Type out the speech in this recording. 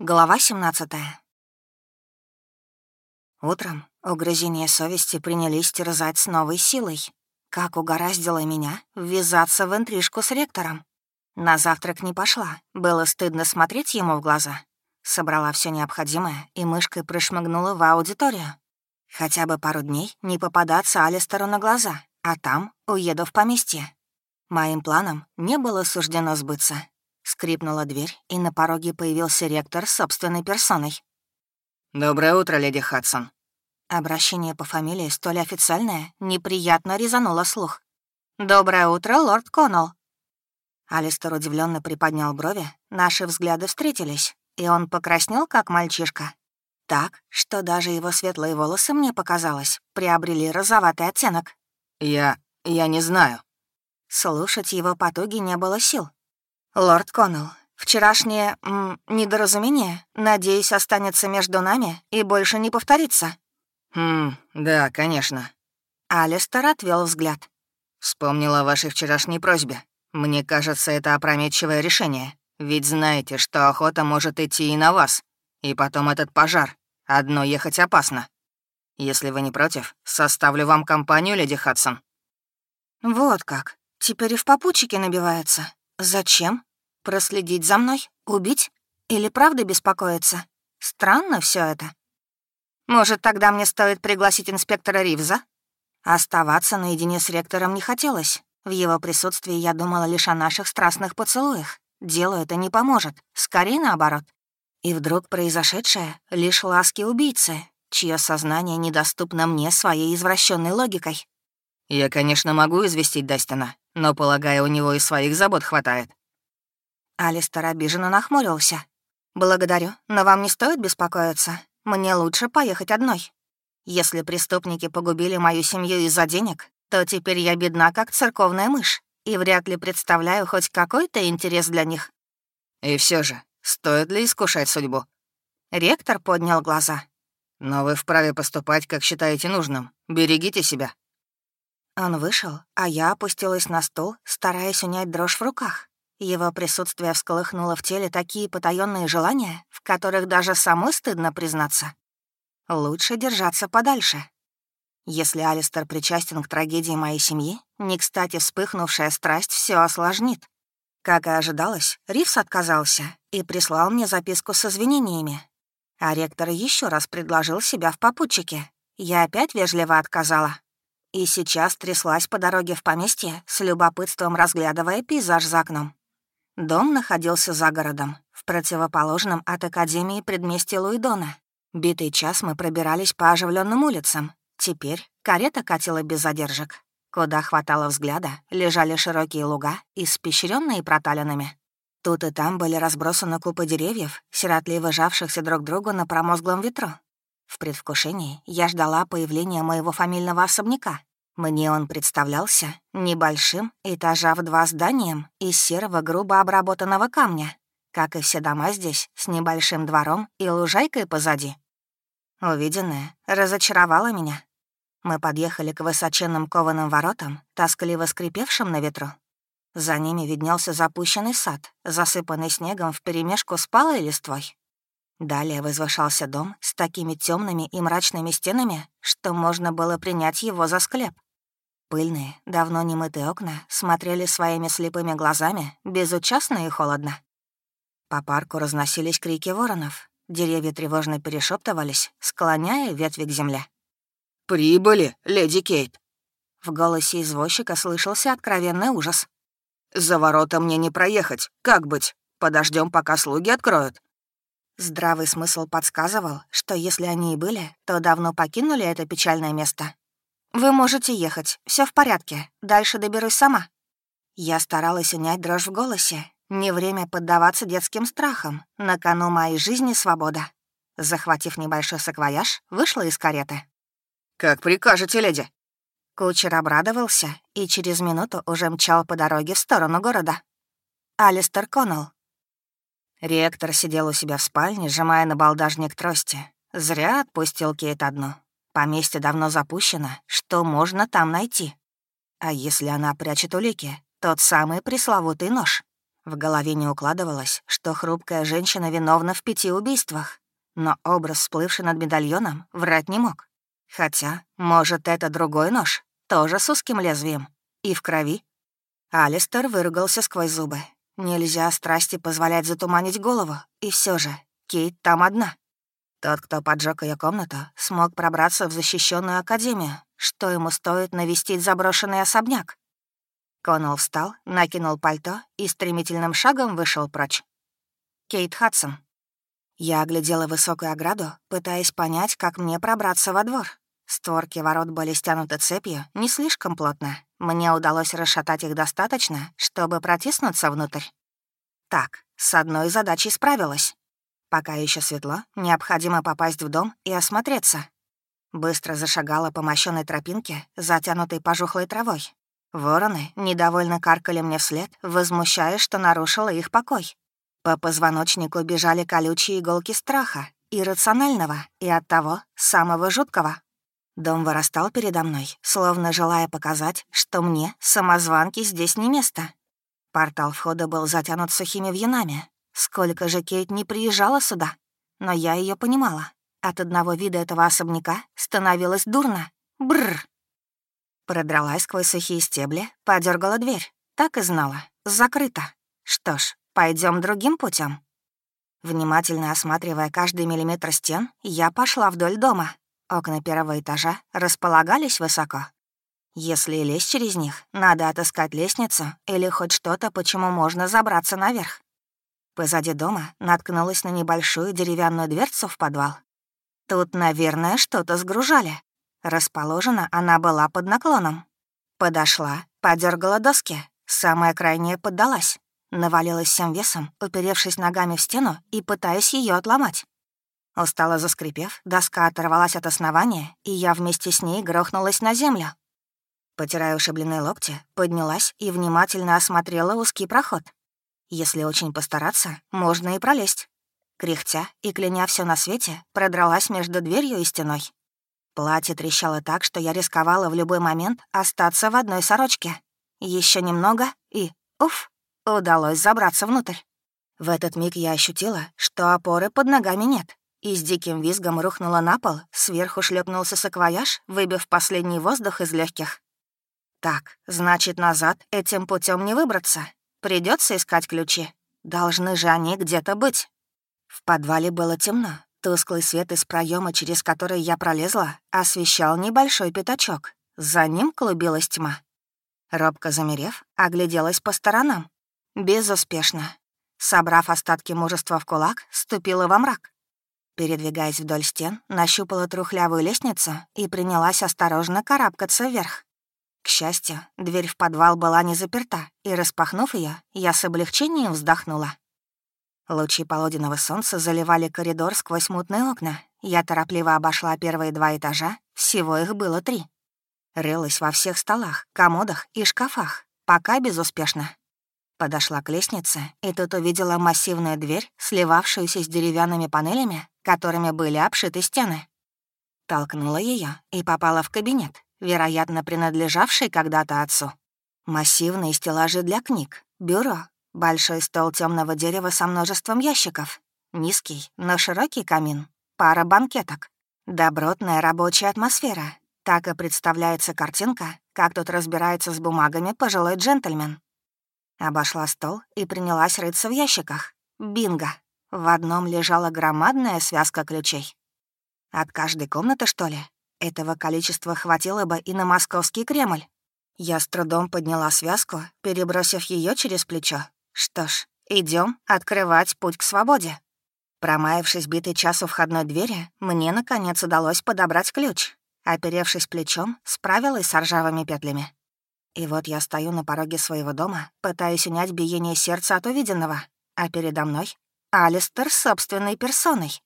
Глава 17 Утром угрызения совести принялись терзать с новой силой. Как угораздило меня ввязаться в интрижку с ректором. На завтрак не пошла, было стыдно смотреть ему в глаза. Собрала все необходимое и мышкой прошмыгнула в аудиторию. Хотя бы пару дней не попадаться Алистеру на глаза, а там уеду в поместье. Моим планам не было суждено сбыться. Скрипнула дверь, и на пороге появился ректор собственной персоной. «Доброе утро, леди Хадсон». Обращение по фамилии столь официальное неприятно резануло слух. «Доброе утро, лорд Коннелл». Алистер удивленно приподнял брови, наши взгляды встретились, и он покраснел, как мальчишка. Так, что даже его светлые волосы, мне показалось, приобрели розоватый оттенок. «Я... я не знаю». Слушать его потуги не было сил. «Лорд Коннелл, вчерашнее м, недоразумение, надеюсь, останется между нами и больше не повторится». «Хм, да, конечно». Алистер отвел взгляд. «Вспомнила о вашей вчерашней просьбе. Мне кажется, это опрометчивое решение. Ведь знаете, что охота может идти и на вас. И потом этот пожар. Одно ехать опасно. Если вы не против, составлю вам компанию, леди Хадсон». «Вот как. Теперь и в попутчике набивается. Зачем? Проследить за мной? Убить? Или правда беспокоиться? Странно все это. Может, тогда мне стоит пригласить инспектора Ривза? Оставаться наедине с ректором не хотелось. В его присутствии я думала лишь о наших страстных поцелуях. Делу это не поможет, скорее наоборот. И вдруг произошедшее — лишь ласки убийцы, чье сознание недоступно мне своей извращенной логикой. «Я, конечно, могу известить Дастина, но, полагаю, у него и своих забот хватает». Алистер обиженно нахмурился. «Благодарю, но вам не стоит беспокоиться. Мне лучше поехать одной. Если преступники погубили мою семью из-за денег, то теперь я бедна, как церковная мышь, и вряд ли представляю хоть какой-то интерес для них». «И все же, стоит ли искушать судьбу?» Ректор поднял глаза. «Но вы вправе поступать, как считаете нужным. Берегите себя». Он вышел, а я опустилась на стул, стараясь унять дрожь в руках. Его присутствие всколыхнуло в теле такие потаенные желания, в которых даже самой стыдно признаться. Лучше держаться подальше. Если Алистер причастен к трагедии моей семьи, не кстати вспыхнувшая страсть все осложнит. Как и ожидалось, Ривс отказался и прислал мне записку с извинениями. А ректор еще раз предложил себя в попутчике. Я опять вежливо отказала. И сейчас тряслась по дороге в поместье, с любопытством разглядывая пейзаж за окном. Дом находился за городом, в противоположном от Академии предместье Луидона. Битый час мы пробирались по оживленным улицам. Теперь карета катила без задержек. Куда хватало взгляда, лежали широкие луга, испещренные проталинами. Тут и там были разбросаны купы деревьев, сиротливо жавшихся друг другу на промозглом ветру. В предвкушении я ждала появления моего фамильного особняка. Мне он представлялся небольшим, этажа в два зданием из серого грубо обработанного камня, как и все дома здесь, с небольшим двором и лужайкой позади. Увиденное разочаровало меня. Мы подъехали к высоченным кованым воротам, тоскливо скрипевшим на ветру. За ними виднелся запущенный сад, засыпанный снегом вперемешку с палой листвой. Далее возвышался дом с такими темными и мрачными стенами, что можно было принять его за склеп. Пыльные, давно немытые окна смотрели своими слепыми глазами, безучастно и холодно. По парку разносились крики воронов. Деревья тревожно перешептывались, склоняя ветви к земле. «Прибыли, леди Кейт!» В голосе извозчика слышался откровенный ужас. «За ворота мне не проехать. Как быть? Подождем, пока слуги откроют». Здравый смысл подсказывал, что если они и были, то давно покинули это печальное место. «Вы можете ехать, все в порядке, дальше доберусь сама». Я старалась унять дрожь в голосе. Не время поддаваться детским страхам. На кону моей жизни свобода. Захватив небольшой саквояж, вышла из кареты. «Как прикажете, леди?» Кучер обрадовался и через минуту уже мчал по дороге в сторону города. Алистер Коннелл, Ректор сидел у себя в спальне, сжимая на балдажник трости. Зря отпустил Кейт одну. Поместье давно запущено. Что можно там найти? А если она прячет улики? Тот самый пресловутый нож. В голове не укладывалось, что хрупкая женщина виновна в пяти убийствах, но образ, всплывший над медальоном, врать не мог. Хотя, может, это другой нож, тоже с узким лезвием, и в крови. Алистер выругался сквозь зубы. Нельзя страсти позволять затуманить голову, и все же Кейт там одна. Тот, кто поджег ее комнату, смог пробраться в защищенную академию, что ему стоит навестить заброшенный особняк. Коннелл встал, накинул пальто и стремительным шагом вышел прочь. Кейт Хадсон. Я оглядела высокую ограду, пытаясь понять, как мне пробраться во двор. Створки ворот были стянуты цепью не слишком плотно. Мне удалось расшатать их достаточно, чтобы протиснуться внутрь. Так, с одной задачей справилась. Пока еще светло, необходимо попасть в дом и осмотреться. Быстро зашагала по мощенной тропинке, затянутой пожухлой травой. Вороны недовольно каркали мне вслед, возмущаясь, что нарушила их покой. По позвоночнику бежали колючие иголки страха, иррационального и оттого самого жуткого. Дом вырастал передо мной, словно желая показать, что мне, самозванки, здесь не место. Портал входа был затянут сухими вьюнами. Сколько же Кейт не приезжала сюда. Но я ее понимала. От одного вида этого особняка становилось дурно. Бррр. Продралась сквозь сухие стебли, подергала дверь. Так и знала. Закрыто. Что ж, пойдем другим путем. Внимательно осматривая каждый миллиметр стен, я пошла вдоль дома. Окна первого этажа располагались высоко. Если лезть через них, надо отыскать лестницу или хоть что-то, почему можно забраться наверх. Позади дома наткнулась на небольшую деревянную дверцу в подвал. Тут, наверное, что-то сгружали. Расположена она была под наклоном. Подошла, подергала доски, самая крайняя поддалась. Навалилась всем весом, уперевшись ногами в стену и пытаясь ее отломать. Устало заскрипев, доска оторвалась от основания, и я вместе с ней грохнулась на землю. Потирая ушибленные локти, поднялась и внимательно осмотрела узкий проход. Если очень постараться, можно и пролезть. Кряхтя и кляня все на свете, продралась между дверью и стеной. Платье трещало так, что я рисковала в любой момент остаться в одной сорочке. Еще немного и, уф, удалось забраться внутрь. В этот миг я ощутила, что опоры под ногами нет, и с диким визгом рухнула на пол, сверху шлепнулся саквояж, выбив последний воздух из легких. Так, значит, назад этим путем не выбраться. Придется искать ключи. Должны же они где-то быть. В подвале было темно. Тусклый свет из проема, через который я пролезла, освещал небольшой пятачок. За ним клубилась тьма. Робко замерев, огляделась по сторонам. Безуспешно. Собрав остатки мужества в кулак, ступила во мрак. Передвигаясь вдоль стен, нащупала трухлявую лестницу и принялась осторожно карабкаться вверх. К счастью, дверь в подвал была не заперта, и, распахнув ее, я с облегчением вздохнула. Лучи полуденного солнца заливали коридор сквозь мутные окна. Я торопливо обошла первые два этажа, всего их было три. Рылась во всех столах, комодах и шкафах, пока безуспешно. Подошла к лестнице, и тут увидела массивную дверь, сливавшуюся с деревянными панелями, которыми были обшиты стены. Толкнула ее и попала в кабинет, вероятно, принадлежавший когда-то отцу. Массивные стеллажи для книг, бюро, Большой стол темного дерева со множеством ящиков. Низкий, но широкий камин. Пара банкеток. Добротная рабочая атмосфера. Так и представляется картинка, как тут разбирается с бумагами пожилой джентльмен. Обошла стол и принялась рыться в ящиках. Бинго! В одном лежала громадная связка ключей. От каждой комнаты, что ли? Этого количества хватило бы и на московский Кремль. Я с трудом подняла связку, перебросив ее через плечо, что ж, идем открывать путь к свободе. Промаявшись битый час у входной двери, мне, наконец, удалось подобрать ключ. Оперевшись плечом, справилась с ржавыми петлями. И вот я стою на пороге своего дома, пытаясь унять биение сердца от увиденного, а передо мной — Алистер собственной персоной.